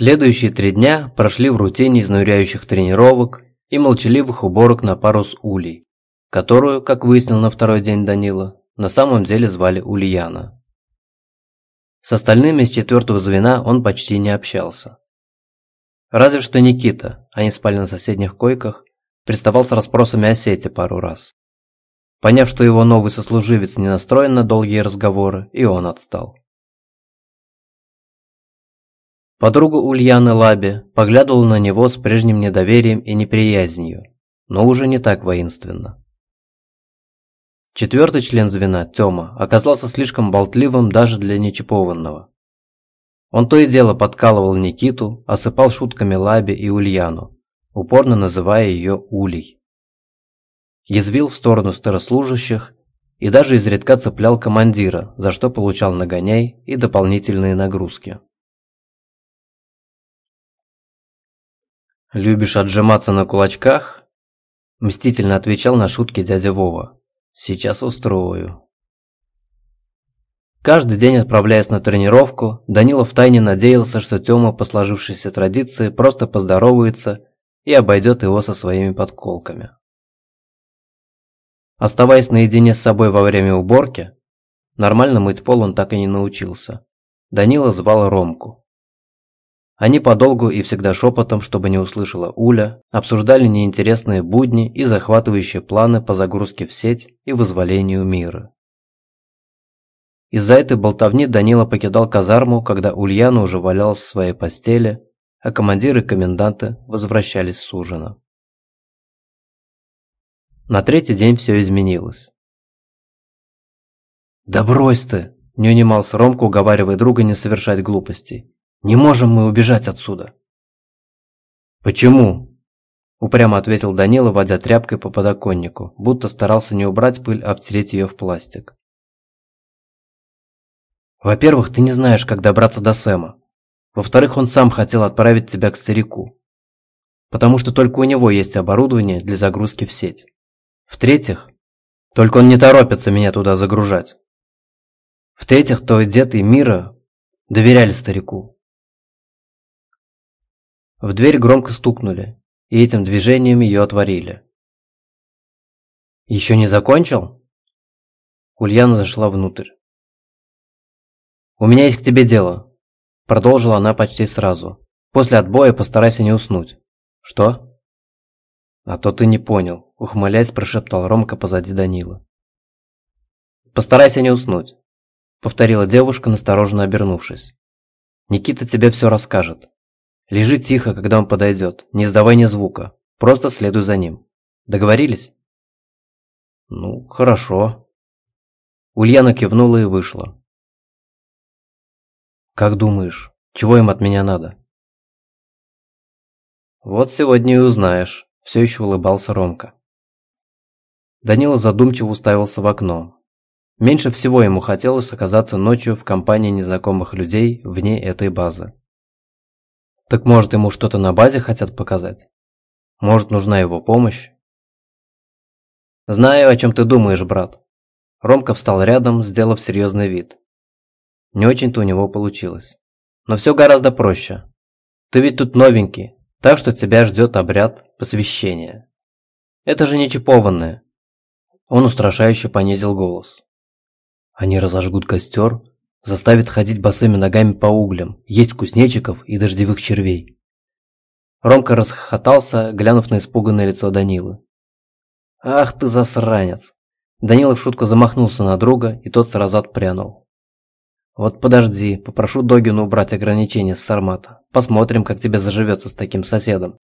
Следующие три дня прошли в рутине изнуряющих тренировок и молчаливых уборок на пару с Улей, которую, как выяснил на второй день Данила, на самом деле звали Ульяна. С остальными из четвертого звена он почти не общался. Разве что Никита, они спали на соседних койках, приставал с расспросами о сети пару раз. Поняв, что его новый сослуживец не настроен на долгие разговоры, и он отстал. Подруга Ульяны Лаби поглядывала на него с прежним недоверием и неприязнью, но уже не так воинственно. Четвертый член звена, Тёма, оказался слишком болтливым даже для нечипованного. Он то и дело подкалывал Никиту, осыпал шутками Лаби и Ульяну, упорно называя ее Улей. Язвил в сторону старослужащих и даже изредка цеплял командира, за что получал нагоняй и дополнительные нагрузки. «Любишь отжиматься на кулачках?» Мстительно отвечал на шутки дядя Вова. «Сейчас устрою». Каждый день отправляясь на тренировку, Данила втайне надеялся, что Тёма по сложившейся традиции просто поздоровается и обойдет его со своими подколками. Оставаясь наедине с собой во время уборки, нормально мыть пол он так и не научился. Данила звал Ромку. Они подолгу и всегда шепотом, чтобы не услышала Уля, обсуждали неинтересные будни и захватывающие планы по загрузке в сеть и вызволению мира. Из-за этой болтовни Данила покидал казарму, когда Ульяна уже валялась в своей постели, а командиры и коменданты возвращались с ужина. На третий день все изменилось. «Да брось ты!» – не унимался Ромка, уговаривая друга не совершать глупостей. Не можем мы убежать отсюда. Почему? Упрямо ответил Данила, водя тряпкой по подоконнику, будто старался не убрать пыль, а втереть ее в пластик. Во-первых, ты не знаешь, как добраться до Сэма. Во-вторых, он сам хотел отправить тебя к старику. Потому что только у него есть оборудование для загрузки в сеть. В-третьих, только он не торопится меня туда загружать. В-третьих, твой дед и Мира доверяли старику. В дверь громко стукнули, и этим движением ее отворили. «Еще не закончил?» Ульяна зашла внутрь. «У меня есть к тебе дело», – продолжила она почти сразу. «После отбоя постарайся не уснуть». «Что?» «А то ты не понял», – ухмыляясь, прошептал Ромка позади Данила. «Постарайся не уснуть», – повторила девушка, настороженно обернувшись. «Никита тебе все расскажет». Лежи тихо, когда он подойдет, не издавай ни звука, просто следуй за ним. Договорились? Ну, хорошо. Ульяна кивнула и вышла. Как думаешь, чего им от меня надо? Вот сегодня и узнаешь, все еще улыбался Ромка. Данила задумчиво уставился в окно. Меньше всего ему хотелось оказаться ночью в компании незнакомых людей вне этой базы. Так может ему что-то на базе хотят показать? Может нужна его помощь? Знаю, о чем ты думаешь, брат. Ромка встал рядом, сделав серьезный вид. Не очень-то у него получилось. Но все гораздо проще. Ты ведь тут новенький, так что тебя ждет обряд посвящения. Это же не чипованное. Он устрашающе понизил голос. Они разожгут костер, Заставит ходить босыми ногами по углям, есть кузнечиков и дождевых червей. Ромка расхохотался, глянув на испуганное лицо Данилы. «Ах ты засранец!» Данила в шутку замахнулся на друга, и тот сразу отпрянул. «Вот подожди, попрошу Догину убрать ограничения с Сармата. Посмотрим, как тебе заживется с таким соседом».